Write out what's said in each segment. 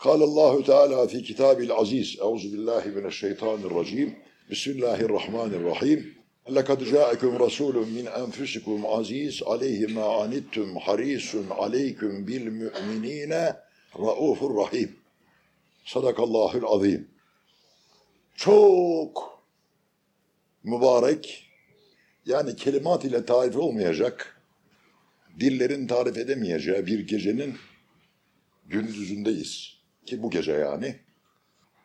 قال الله تعالى في كتاب العزيز أعوذ بالله من الشيطان الرجيم بسم الله الرحمن الرحيم لقد جاءكم رسول من أنفسكم عزيز عليه ما عنتم حريص عليكم بالمؤمنين رؤوف رحيم Sadakallahül azim. Çok mübarek, yani kelimat ile tarif olmayacak, dillerin tarif edemeyeceği bir gecenin gündüzündeyiz. Ki bu gece yani.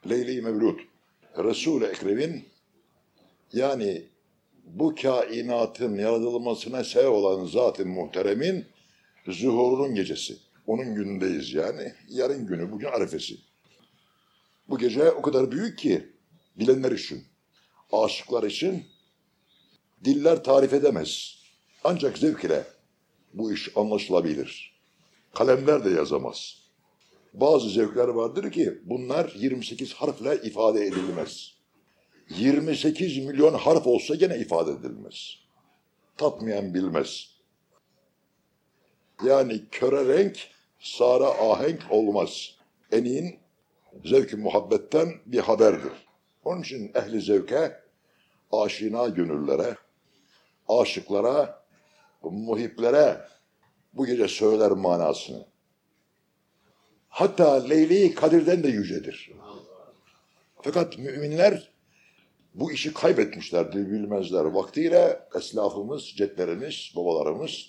Leyli-i Mevlud. Resul-i Ekrem'in yani bu kainatın yaratılmasına sebep olan zat-ı muhteremin zuhurunun gecesi. Onun günündeyiz yani. Yarın günü, bugün arefesi. Bu gece o kadar büyük ki bilenler için, aşıklar için diller tarif edemez. Ancak zevk ile bu iş anlaşılabilir. Kalemler de yazamaz. Bazı zevkler vardır ki bunlar 28 harfle ifade edilmez. 28 milyon harf olsa gene ifade edilmez. Tatmayan bilmez. Yani köre renk, sara ahenk olmaz. Enin zevk-i muhabbetten bir haberdir. Onun için ehli zevke, aşina gönüllere, aşıklara, muhiplere bu gece söyler manasını. Hatta Leyli Kadir'den de yücedir. Fakat müminler bu işi kaybetmişlerdir, bilmezler. Vaktiyle eslafımız, cetlerimiz, babalarımız,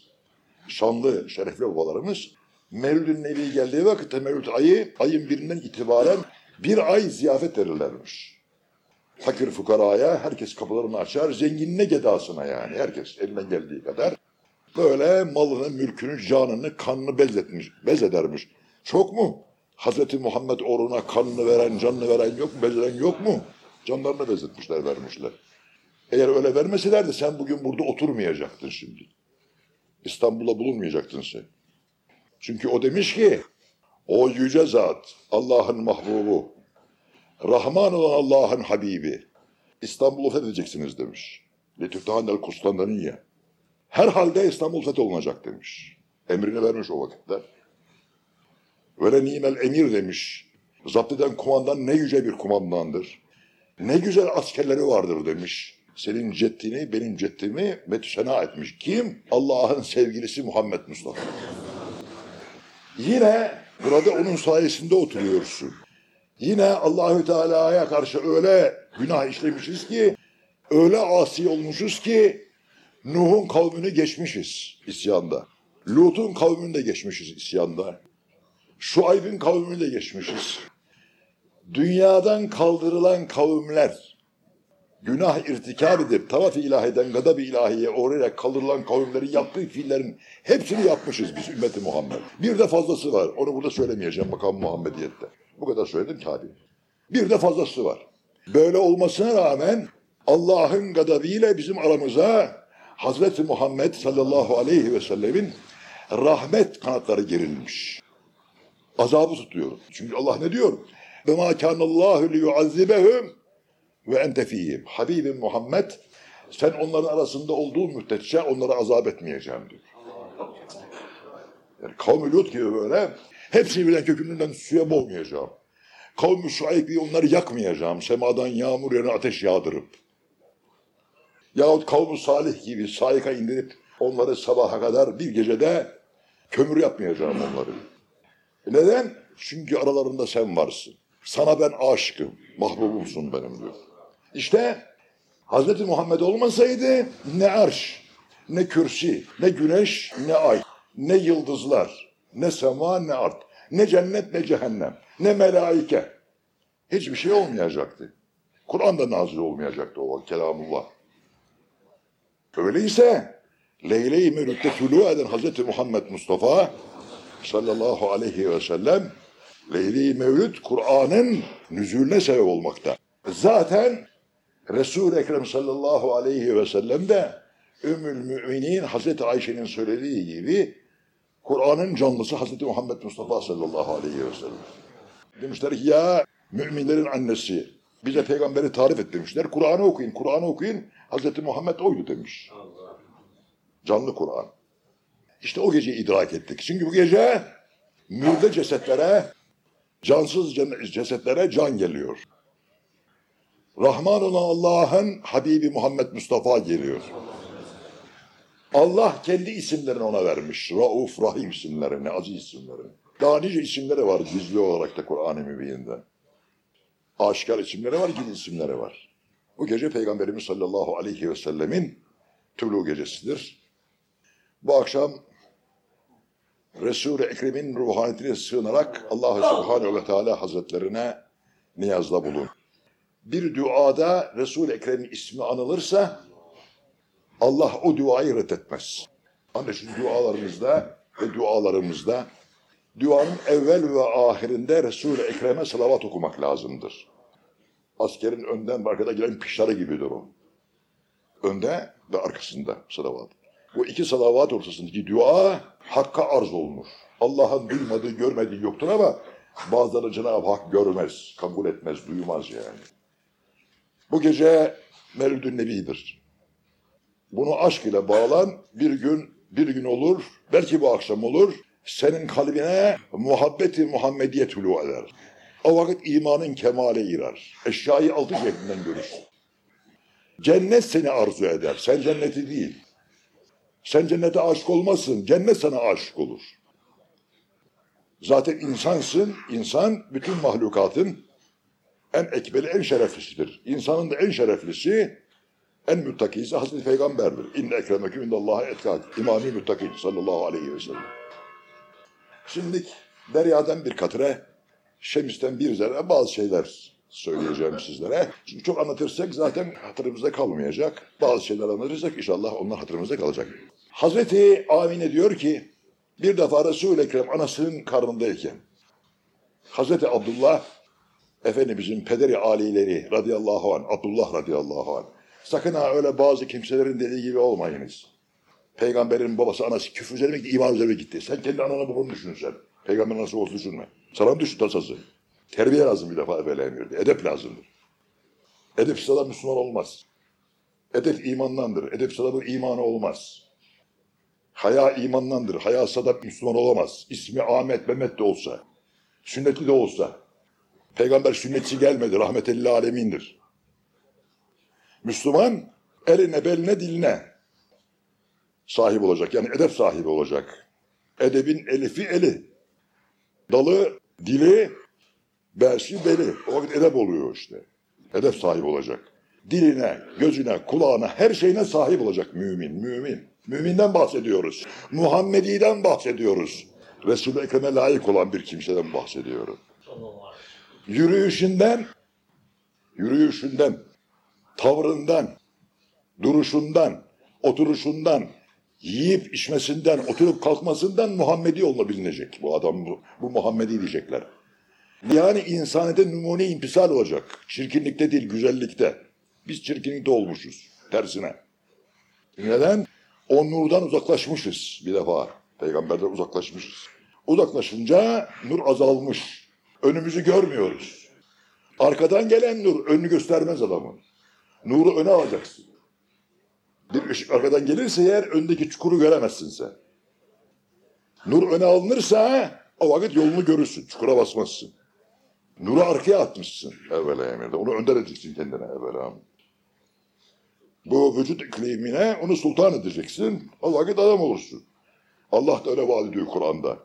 şanlı, şerefli babalarımız Mevlüt-ü Nebi geldiği vakitte Mevlüt ayı, ayın birinden itibaren bir ay ziyafet verirlermiş. Fakir fukaraya herkes kapılarını açar, zenginine gedasına yani herkes elinden geldiği kadar. Böyle malını, mülkünü, canını, kanını bezletmiş, bezedermiş. Çok mu? Hazreti Muhammed uğruna kanını veren, canını veren yok mu? Bezeden yok mu? Canlarını bezletmişler, vermişler. Eğer öyle vermeselerdi sen bugün burada oturmayacaktın şimdi. İstanbul'a bulunmayacaktın sen. Çünkü o demiş ki, o yüce zat, Allah'ın mahbubu, Rahman olan Allah'ın Habibi, İstanbul'u fethedeceksiniz demiş. Letüftahanel Kustandaniyye. Herhalde İstanbul fetholunacak demiş. Emrini vermiş o vakitte. Ve nimel emir demiş. Zapt eden kumandan ne yüce bir kumandandır. Ne güzel askerleri vardır demiş. Senin ceddini, benim ceddimi metüsena etmiş. Kim? Allah'ın sevgilisi Muhammed Mustafa. Yine burada onun sayesinde oturuyorsun. Yine Allahü Teala'ya karşı öyle günah işlemişiz ki, öyle asi olmuşuz ki Nuh'un kavmini geçmişiz isyanda. Lut'un kavmini de geçmişiz isyanda. Şuayb'in kavmini de geçmişiz. Dünyadan kaldırılan kavimler, günah irtikab edip tavaf ilahiden gadab ilahiye uğrayarak kaldırılan kavimlerin yaptığı fiillerin hepsini yapmışız biz ümmeti Muhammed. Bir de fazlası var. Onu burada söylemeyeceğim makam Muhammediyette. Bu kadar söyledim tabi. Bir de fazlası var. Böyle olmasına rağmen Allah'ın gadabıyla bizim aramıza Hazreti Muhammed sallallahu aleyhi ve sellemin rahmet kanatları gerilmiş. Azabı tutuyor. Çünkü Allah ne diyor? وَمَا كَانَ اللّٰهُ لِيُعَذِّبَهُمْ ve ente fihim. Habibim Muhammed sen onların arasında olduğu müddetçe onları azap etmeyeceğim diyor. Yani kavmi Lut gibi böyle hepsini birden kökünden suya boğmayacağım. Kavmi Şuayb gibi onları yakmayacağım. Semadan yağmur yerine ateş yağdırıp. Yahut kavmi Salih gibi sayka indirip onları sabaha kadar bir gecede kömür yapmayacağım onları. Neden? Çünkü aralarında sen varsın. Sana ben aşıkım, mahbubumsun benim diyor. İşte Hazreti Muhammed olmasaydı ne arş, ne kürsi, ne güneş, ne ay, ne yıldızlar, ne sema, ne art, ne cennet, ne cehennem, ne melaike. Hiçbir şey olmayacaktı. Kur'an da nazil olmayacaktı o kelamullah. Öyleyse Leyle-i Mevlüt'te tülû eden Hazreti Muhammed Mustafa sallallahu aleyhi ve sellem Leyli-i Mevlüt Kur'an'ın nüzulüne sebep olmakta. Zaten Resul-i Ekrem sallallahu aleyhi ve sellem de Ümmül Müminin Hazreti Ayşe'nin söylediği gibi Kur'an'ın canlısı Hazreti Muhammed Mustafa sallallahu aleyhi ve sellem. Demişler ki ya müminlerin annesi bize peygamberi tarif et demişler. Kur'an'ı okuyun, Kur'an'ı okuyun. Hazreti Muhammed oydu demiş. Canlı Kur'an. İşte o gece idrak ettik. Çünkü bu gece mürde cesetlere Cansız cesetlere can geliyor. Rahman olan Allah'ın Habibi Muhammed Mustafa geliyor. Allah kendi isimlerini ona vermiş. Rauf, Rahim isimlerini, aziz isimlerini. Daha nice isimleri var gizli olarak da Kur'an-ı Mübin'de. Aşikar isimleri var, gizli isimleri var. Bu gece Peygamberimiz sallallahu aleyhi ve sellemin tulu gecesidir. Bu akşam Resul-i Ekrem'in ruhaniyetine sığınarak Allah Subhanahu ve Teala Hazretlerine niyazda bulun. Bir duada Resul-i Ekrem'in ismi anılırsa Allah o duayı reddetmez. Onun için dualarımızda ve dualarımızda duanın evvel ve ahirinde Resul-i Ekrem'e salavat okumak lazımdır. Askerin önden ve arkada gelen pişarı gibidir o. Önde ve arkasında salavat. Bu iki salavat ortasındaki dua Hakk'a arz olunur. Allah'ın duymadığı, görmediği yoktur ama bazıları Cenab-ı Hak görmez, kabul etmez, duymaz yani. Bu gece Mevlüd-ü Nebi'dir. Bunu aşk ile bağlan bir gün, bir gün olur, belki bu akşam olur, senin kalbine muhabbeti Muhammediye tülü eder. O vakit imanın kemale girer. Eşyayı altı cihetinden görürsün. Cennet seni arzu eder. Sen cenneti değil. Sen cennete aşık olmazsın. Cennet sana aşık olur. Zaten insansın. İnsan bütün mahlukatın en ekbeli, en şereflisidir. İnsanın da en şereflisi, en müttakisi Hazreti Peygamber'dir. İnne ekremeküm indallaha etkak. İmami müttakin sallallahu aleyhi ve sellem. Şimdi deryadan bir katre, Şemis'ten bir zerre bazı şeyler söyleyeceğim sizlere. Çünkü çok anlatırsak zaten hatırımızda kalmayacak. Bazı şeyler anlatırsak inşallah onlar hatırımızda kalacak. Hazreti Amine diyor ki bir defa Resul-i Ekrem anasının karnındayken Hazreti Abdullah Efendimizin pederi alileri radıyallahu anh, Abdullah radıyallahu anh. Sakın ha öyle bazı kimselerin dediği gibi olmayınız. Peygamberin babası anası küfür üzerine gitti, iman üzerine gitti. Sen kendi ananı babanı düşün sen. Peygamber nasıl olsun düşünme. Sana mı düştü tasası? Terbiye lazım bir defa evvel emirdi. Edep lazımdır. Edepsiz adam Müslüman olmaz. Edep imandandır. Edepsiz adamın imanı olmaz. Haya imandandır. Haya sadap Müslüman olamaz. İsmi Ahmet, Mehmet de olsa. Sünnetli de olsa. Peygamber sünnetçi gelmedi. Rahmetellil alemindir. Müslüman eline, beline, diline sahip olacak. Yani edep sahibi olacak. Edebin elifi eli. Dalı, dili, Besi beli. O vakit edep oluyor işte. Edep sahibi olacak. Diline, gözüne, kulağına, her şeyine sahip olacak mümin, mümin. Müminden bahsediyoruz. Muhammedi'den bahsediyoruz. Resul-i Ekrem'e layık olan bir kimseden bahsediyoruz. Yürüyüşünden, yürüyüşünden, tavrından, duruşundan, oturuşundan, yiyip içmesinden, oturup kalkmasından Muhammedi olma bilinecek. Bu adam bu, bu Muhammedi diyecekler. Yani insanete numune impisal olacak. Çirkinlikte değil, güzellikte. Biz çirkinlikte olmuşuz. Tersine. Neden? O nurdan uzaklaşmışız bir defa. Peygamberden uzaklaşmışız. Uzaklaşınca nur azalmış. Önümüzü görmüyoruz. Arkadan gelen nur önünü göstermez adamın. Nuru öne alacaksın. Bir ışık arkadan gelirse eğer öndeki çukuru göremezsin sen. Nur öne alınırsa o vakit yolunu görürsün. Çukura basmazsın. Nuru arkaya atmışsın evvela emirde. Onu önder edeceksin kendine evvela. Bu vücut iklimine onu sultan edeceksin. Vakit adam olursun. Allah da öyle vaat ediyor Kur'an'da.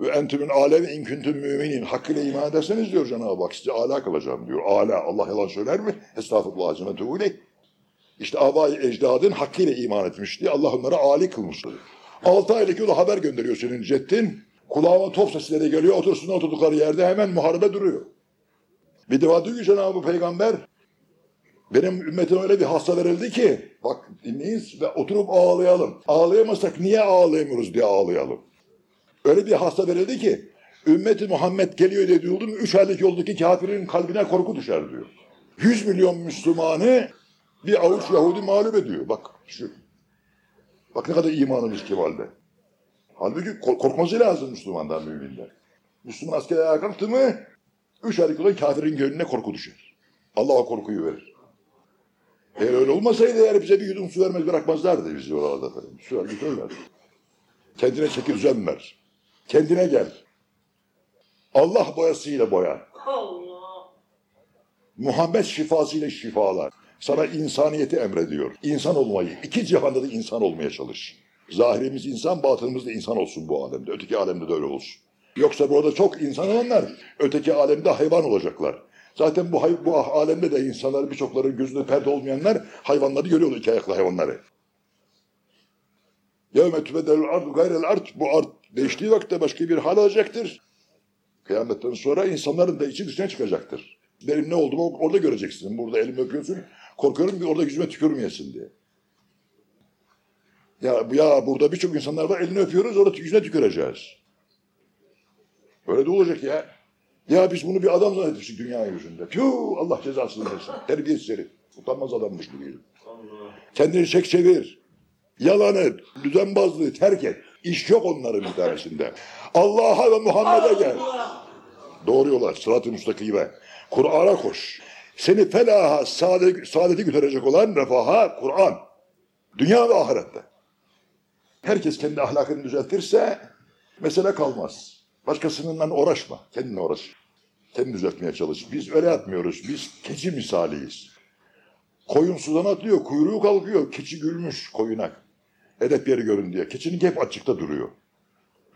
Ve entümün alem in küntüm müminin. Hakkıyla iman ederseniz diyor Cenab-ı Hak size ala kılacağım diyor. Ala Allah yalan söyler mi? Estağfurullah azimetü İşte abai ecdadın hakkıyla iman etmişti. Allah onları âli kılmıştı. Altı aylık yolu haber gönderiyor senin cettin. Kulağıma top sesleri geliyor. Otursun oturdukları yerde hemen muharebe duruyor. Bir defa diyor ki Cenab-ı Peygamber benim ümmetime öyle bir hasta verildi ki bak dinleyiz ve oturup ağlayalım. Ağlayamazsak niye ağlayamıyoruz diye ağlayalım. Öyle bir hasta verildi ki ümmeti Muhammed geliyor diye duyuldu mu üç aylık yoldaki kafirin kalbine korku düşer diyor. Yüz milyon Müslümanı bir avuç Yahudi mağlup ediyor. Bak şu. Bak ne kadar imanımız kemalde. Halbuki korkması lazım Müslümandan müminden. Müslüman askere ayağa mı üç aylık olan kafirin gönlüne korku düşer. Allah o korkuyu verir. Eğer öyle olmasaydı eğer bize bir yudum su vermez bırakmazlardı bizi oralarda efendim. Su ver götürürler. Kendine çeki düzen ver. Kendine gel. Allah boyasıyla boya. Allah. Muhammed şifasıyla şifalar. Sana insaniyeti emrediyor. İnsan olmayı, iki cihanda da insan olmaya çalış. Zahirimiz insan, batınımız da insan olsun bu alemde. Öteki alemde de öyle olsun. Yoksa burada çok insan olanlar öteki alemde hayvan olacaklar. Zaten bu, bu alemde de insanlar birçokların gözünde perde olmayanlar hayvanları görüyorlar iki ayaklı hayvanları. Yevme tübedelül ardu gayrel art. Bu art değiştiği vakitte başka bir hal alacaktır. Kıyametten sonra insanların da içi dışına çıkacaktır. Benim ne olduğumu orada göreceksin. Burada elimi öpüyorsun. Korkuyorum ki orada yüzüme tükürmeyesin diye. Ya, ya burada birçok insanlar var elini öpüyoruz orada yüzüne tüküreceğiz. Öyle de olacak ya. Ya biz bunu bir adam zannetmiştik dünya yüzünde. Tüh Allah cezasını versin. Terbiyesiz herif. Utanmaz adammış bu. Allah. Kendini çek çevir. Yalanı, düzenbazlığı terk et. İş yok onların bir tanesinde. Allah'a ve Muhammed'e gel. Doğru yola, sırat-ı müstakime. Kur'an'a koş. Seni felaha, saadet, saadeti götürecek olan refaha Kur'an. Dünya ve ahirette. Herkes kendi ahlakını düzeltirse mesele kalmaz. Başkasından uğraşma. Kendine uğraş. Kendini düzeltmeye çalış. Biz öyle yapmıyoruz. Biz keçi misaliyiz. Koyun sudan atlıyor, kuyruğu kalkıyor. Keçi gülmüş koyuna. Edep yeri görün diye. Keçinin hep açıkta duruyor.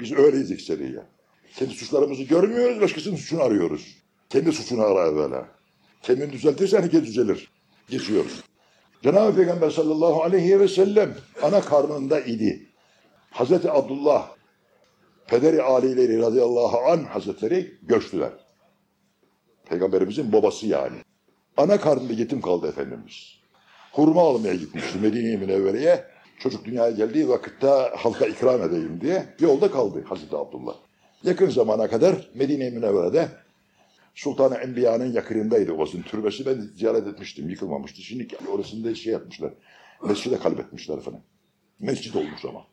Biz öyleyiz ekseriye. Kendi suçlarımızı görmüyoruz, başkasının suçunu arıyoruz. Kendi suçunu ara evvela. Kendini düzeltirsen herkes düzelir. Geçiyoruz. Cenab-ı Peygamber sallallahu aleyhi ve sellem ana karnında idi. Hazreti Abdullah, pederi alileri radıyallahu an hazretleri göçtüler. Peygamberimizin babası yani. Ana karnında yetim kaldı Efendimiz. Hurma almaya gitmişti Medine-i Münevvere'ye. Çocuk dünyaya geldiği vakitte halka ikram edeyim diye yolda kaldı Hazreti Abdullah. Yakın zamana kadar Medine-i Münevvere'de Sultan-ı Enbiya'nın yakınındaydı Ovas'ın türbesi. Ben ziyaret etmiştim, yıkılmamıştı. Şimdi orasında şey yapmışlar, mescide kalbetmişler falan. Mescid olmuş ama.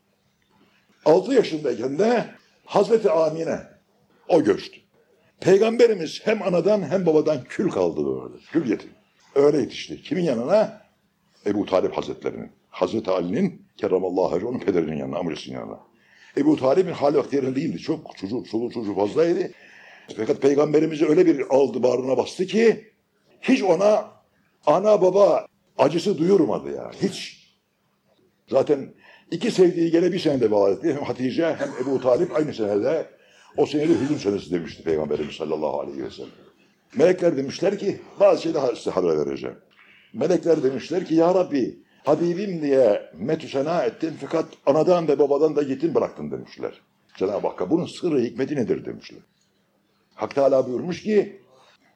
6 yaşındayken de Hazreti Amine o göçtü. Peygamberimiz hem anadan hem babadan kül kaldı böyle. Kül yetim. Öyle yetişti. Kimin yanına? Ebu Talip Hazretlerinin. Hazreti Ali'nin kerramallahu hacı onun pederinin yanına, amcasının yanına. Ebu Talip'in hali vakti yerinde değildi. Çok çocuk, çoluk çocuğu fazlaydı. Fakat peygamberimizi öyle bir aldı bağrına bastı ki hiç ona ana baba acısı duyurmadı ya. Hiç. Zaten iki sevdiği gene bir senede bağlı etti. Hem Hatice hem Ebu Talip aynı senede o senede hüzün senesi demişti Peygamberimiz sallallahu aleyhi ve sellem. Melekler demişler ki bazı şeyler size haber vereceğim. Melekler demişler ki ya Rabbi Habibim diye metüsena ettin fakat anadan ve babadan da yetim bıraktın demişler. Cenab-ı Hakk'a bunun sırrı hikmeti nedir demişler. Hak Teala buyurmuş ki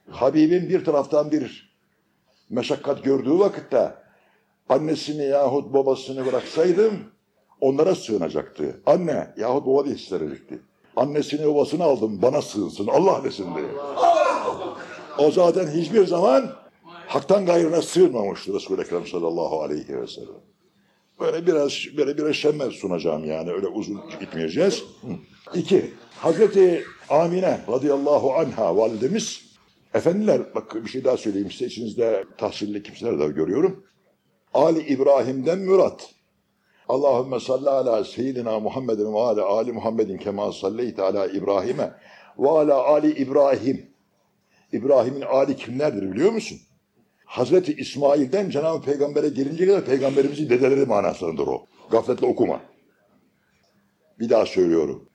Habibim bir taraftan bir meşakkat gördüğü vakitte annesini yahut babasını bıraksaydım onlara sığınacaktı. Anne yahut baba diye hissedecekti. Annesini babasını aldım bana sığınsın Allah desin diye. O zaten hiçbir zaman haktan gayrına sığınmamıştı Resul-i Ekrem sallallahu aleyhi ve sellem. Böyle biraz böyle biraz şemme sunacağım yani öyle uzun gitmeyeceğiz. İki, Hazreti Amine radıyallahu anha validemiz efendiler bak bir şey daha söyleyeyim size içinizde tahsilli kimseler de görüyorum. Ali İbrahim'den Murat. Allahümme salli ala seyyidina Muhammedin ve ala Ali Muhammedin kema salleyte ala İbrahim'e ve ala Ali İbrahim. İbrahim'in Ali kimlerdir biliyor musun? Hazreti İsmail'den Cenab-ı Peygamber'e gelince kadar peygamberimizin dedeleri manasındadır o. Gafletle okuma. Bir daha söylüyorum.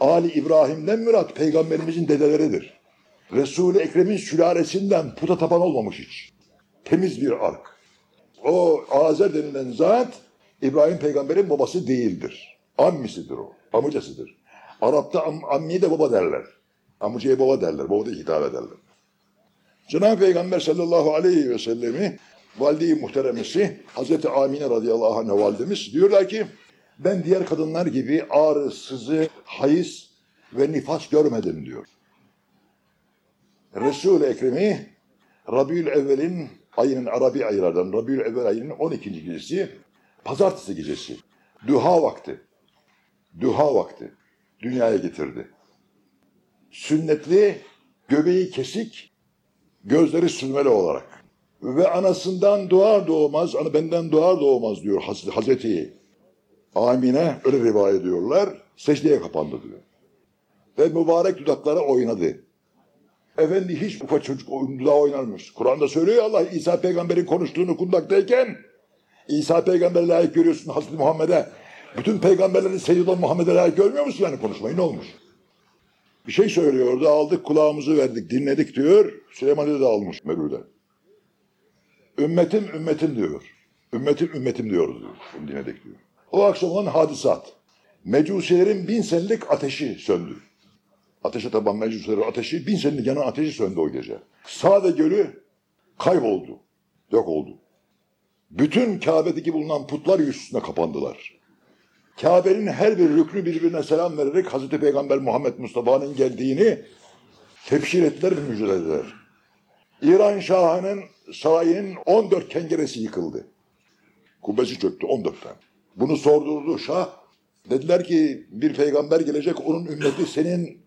Ali İbrahim'den mürat peygamberimizin dedeleridir. Resul-i Ekrem'in sülalesinden puta tapan olmamış hiç. Temiz bir ark. O Azer denilen zat İbrahim peygamberin babası değildir. Ammisidir o. Amcasıdır. Arap'ta am, ammiye de baba derler. Amcaya baba derler. Baba da hitap ederler. Cenab-ı Peygamber sallallahu aleyhi ve sellemi valide-i muhteremesi Hazreti Amine radıyallahu anh validemiz diyorlar ki ben diğer kadınlar gibi ağrı, sızı, hayız ve nifas görmedim diyor. Resul-i Ekrem'i Rabiül Evvel'in ayının Arabi aylardan Rabiül Evvel ayının 12. gecesi pazartesi gecesi duha vakti duha vakti dünyaya getirdi. Sünnetli, göbeği kesik, gözleri sürmeli olarak. Ve anasından doğar doğmaz, ana benden doğar doğmaz diyor Haz- Hazreti Amine, öyle rivayet ediyorlar, secdeye kapandı diyor. Ve mübarek dudakları oynadı. Efendi hiç ufak çocuk dudağı oynarmış. Kur'an'da söylüyor Allah İsa peygamberin konuştuğunu kundaktayken İsa peygamber'e layık görüyorsun Hazreti Muhammed'e. Bütün peygamberlerin seyyid Muhammed'e layık görmüyor musun yani konuşmayı ne olmuş? Bir şey söylüyordu aldık kulağımızı verdik dinledik diyor. Süleyman Ali de almış Mevlüt'e. Ümmetim ümmetim diyor. Ümmetim ümmetim diyor diyor. Bunu dinledik diyor. O akşam olan hadisat. Mecusilerin bin senelik ateşi söndü. Ateşe taban mecusilerin ateşi, bin senelik yanan ateşi söndü o gece. Sade gölü kayboldu. Yok oldu. Bütün Kabe'deki bulunan putlar üstüne kapandılar. Kabe'nin her bir rüknü birbirine selam vererek Hazreti Peygamber Muhammed Mustafa'nın geldiğini tebşir ettiler ve müjdelediler. İran Şahı'nın sarayının 14 kengeresi yıkıldı. Kubbesi çöktü 14 tane. Bunu sordurdu Şah. Dediler ki bir peygamber gelecek onun ümmeti senin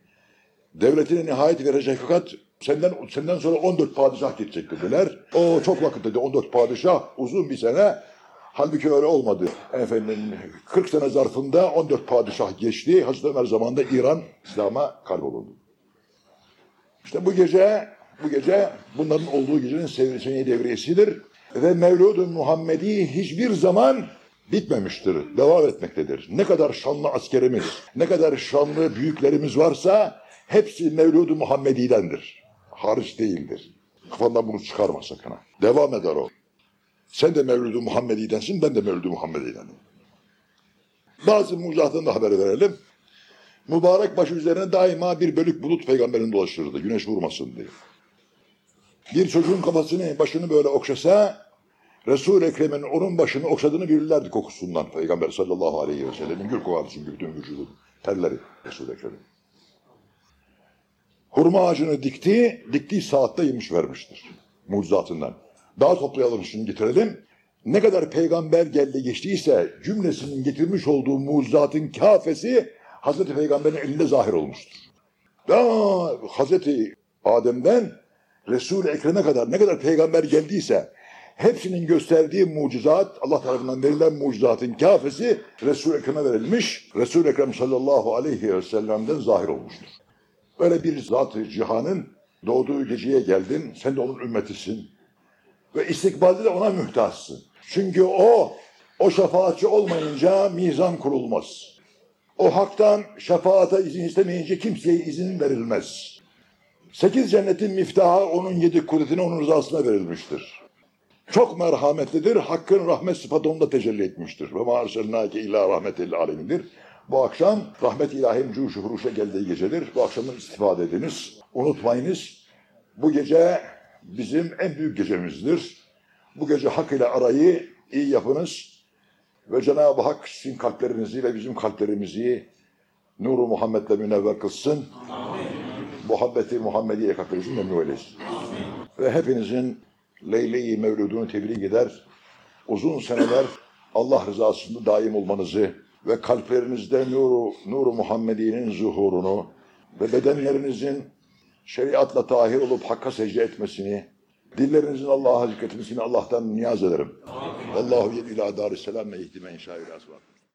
devletine nihayet verecek fakat senden senden sonra 14 padişah gidecek dediler. O çok vakit dedi 14 padişah uzun bir sene. Halbuki öyle olmadı. Efendim 40 sene zarfında 14 padişah geçti. Hazreti Ömer zamanında İran İslam'a kayboldu. İşte bu gece bu gece bunların olduğu gecenin sevincini devriyesidir. Ve Mevlud-u Muhammedi hiçbir zaman bitmemiştir. Devam etmektedir. Ne kadar şanlı askerimiz, ne kadar şanlı büyüklerimiz varsa hepsi Mevlud-u Muhammedi'dendir. Hariç değildir. Kafandan bunu çıkarma sakın ha. Devam eder o. Sen de Mevlud-u Muhammedi'densin, ben de Mevlud-u Muhammedi'denim. Bazı mucizatından da haber verelim. Mübarek başı üzerine daima bir bölük bulut peygamberin dolaşırdı. Güneş vurmasın diye. Bir çocuğun kafasını, başını böyle okşasa Resul-i Ekrem'in onun başını okşadığını bilirlerdi kokusundan. Peygamber sallallahu aleyhi ve sellem'in gül kokardı çünkü bütün vücudu. Terleri Resul-i Ekrem'in. Hurma ağacını dikti, diktiği saatte yemiş vermiştir. Mucizatından. Daha toplayalım şimdi getirelim. Ne kadar peygamber geldi geçtiyse cümlesinin getirmiş olduğu mucizatın kafesi Hazreti Peygamber'in elinde zahir olmuştur. Daha Hazreti Adem'den Resul-i Ekrem'e kadar ne kadar peygamber geldiyse hepsinin gösterdiği mucizat Allah tarafından verilen mucizatın kafesi Resul-i Ekrem'e verilmiş. Resul-i Ekrem sallallahu aleyhi ve sellem'den zahir olmuştur. Böyle bir zat-ı cihanın doğduğu geceye geldin. Sen de onun ümmetisin. Ve istikbalde de ona mühtaçsın. Çünkü o, o şefaatçi olmayınca mizan kurulmaz. O haktan şefaata izin istemeyince kimseye izin verilmez. Sekiz cennetin miftahı onun yedi kudretine onun rızasına verilmiştir. Çok merhametlidir. Hakkın rahmet sıfatı onda tecelli etmiştir. Ve ma arselnâke illâ rahmetel alemindir. Bu akşam rahmet ilahim cuşu huruşa geldiği gecedir. Bu akşamın istifade ediniz. Unutmayınız. Bu gece bizim en büyük gecemizdir. Bu gece hak ile arayı iyi yapınız. Ve Cenab-ı Hak sizin kalplerinizi ve bizim kalplerimizi nuru Muhammed'le münevver kılsın. Muhabbeti Muhammediye kalplerinizi memnun eylesin. Ve hepinizin Leyle-i Mevlud'unu tebrik eder. Uzun seneler Allah rızasında daim olmanızı ve kalplerinizde nuru, nuru Muhammedi'nin zuhurunu ve bedenlerinizin şeriatla tahir olup hakka secde etmesini, dillerinizin Allah'a zikretmesini Allah'tan niyaz ederim. Allahu yed ila darisselam ve ihtime inşa